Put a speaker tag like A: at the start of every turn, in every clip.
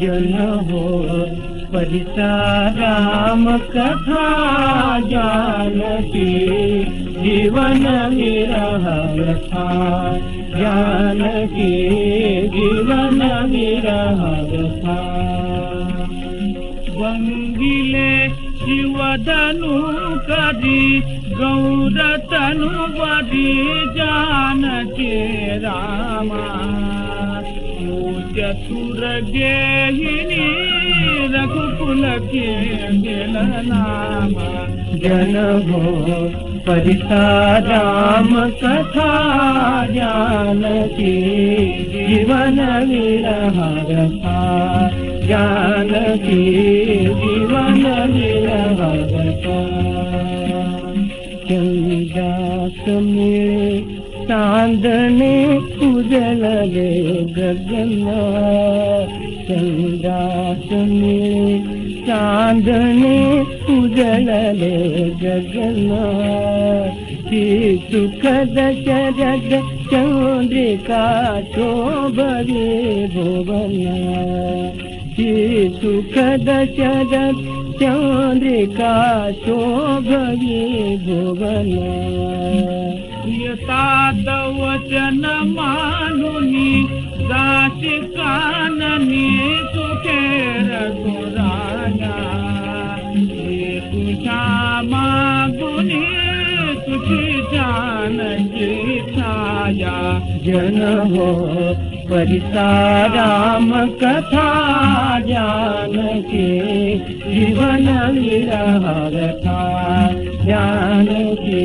A: जन हो परिता राम कथा जानकी जीवन व्यथा जानकी जीवन विरह व्यथा वंगिले शिवधनु कदी गौरतनु बदी जानकी रामा। चतुर गेहिनी रघुकुल के गेल नामा जन हो परिता राम कथा जानकी जीवन रथा जानकी जीवन चंदास मिले चांदने उजलले गगन चंदास मिले चांदने उजलले गगन की सुखद शरद चंद्रिका शोभरे भुवन की सुखद शरद चंद्रिका शोभरे भुवन यतात वचन मानुनी दासी काननी जन हो परिता राम कथा जानकी जीवन जानकी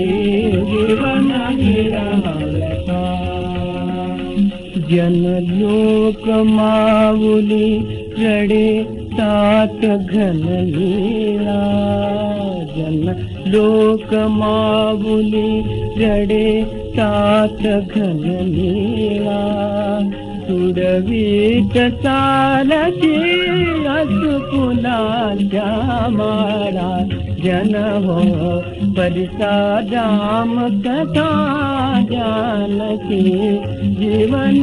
A: जीवन विरह जन लोक माऊली रडे जन लोक माऊली रडे तात घन लीला सुडवीत चालची असकुलाच्या मारा जन कथा जानकी जीवन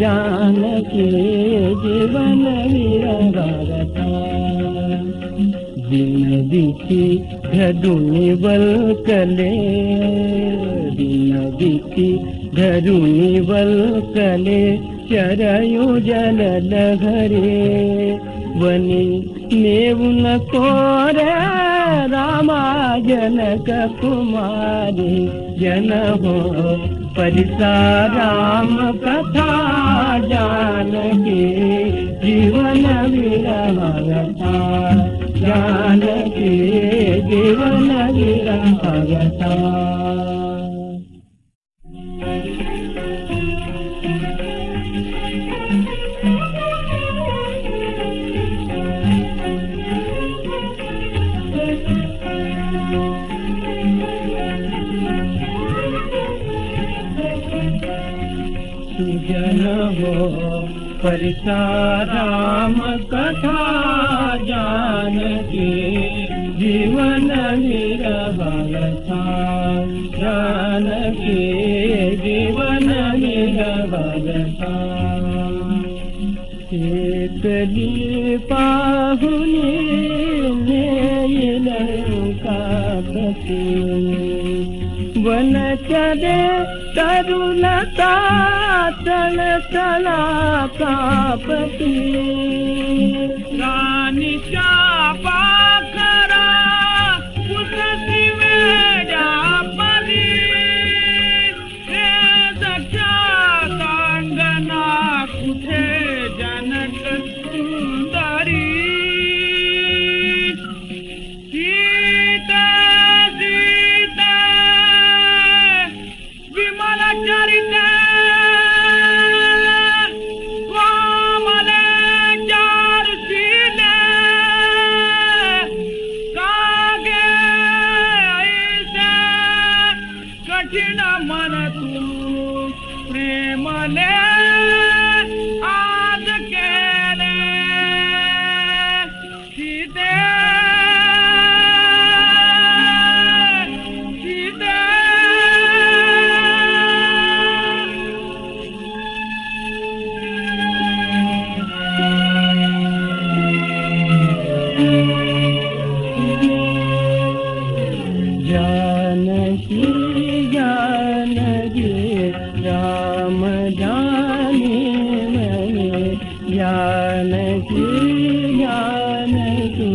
A: जानकी जीवन विरहरथा दिन दिखी धरुणी वल्कले दिन दिखी धरुणी वल्कले चरयु जल लहरे वनी नेऊन कोर रामा जनक कुमारी जन हो परिसा राम कथा जानकी जीवन विरहता जानकी जीवन विरहता सुजन हो परिसा राम कथा जानकी जीवन निरवलता जानकी जीवन एकली पाहुनी नेलंका प्रती वनचरे तरुलता तल तला कापती। राणीच्या पाखरा कुसती जानकी जानकी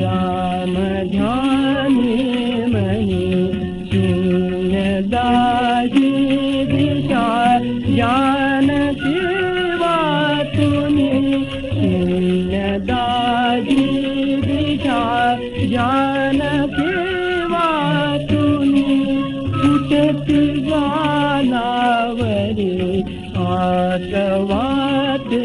A: राम जाने मने शून्य दाजी दिशा जानकी वातुनी शून्य दाजी दिशा जानकी वातुनी कुटत गालावरे आसवाते